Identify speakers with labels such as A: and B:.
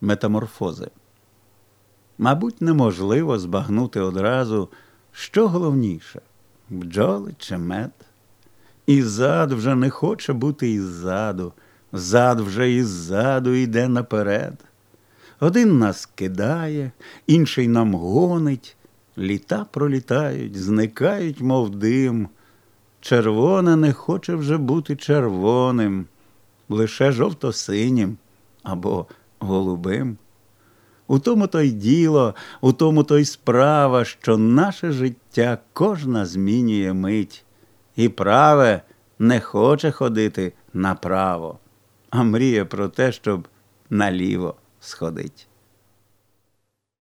A: метаморфози. Мабуть, неможливо збагнути одразу, що головніше бджоли чи мед. І вже не хоче бути іззаду, зад вже іззаду йде наперед. Один нас кидає, інший нам гонить, літа пролітають, зникають, мов дим. Червоне не хоче вже бути червоним, лише жовто-синім або голубим. У тому то й діло, у тому то й справа, що наше життя кожна змінює мить, і праве не хоче ходити направо, а мріє про те, щоб наліво сходить.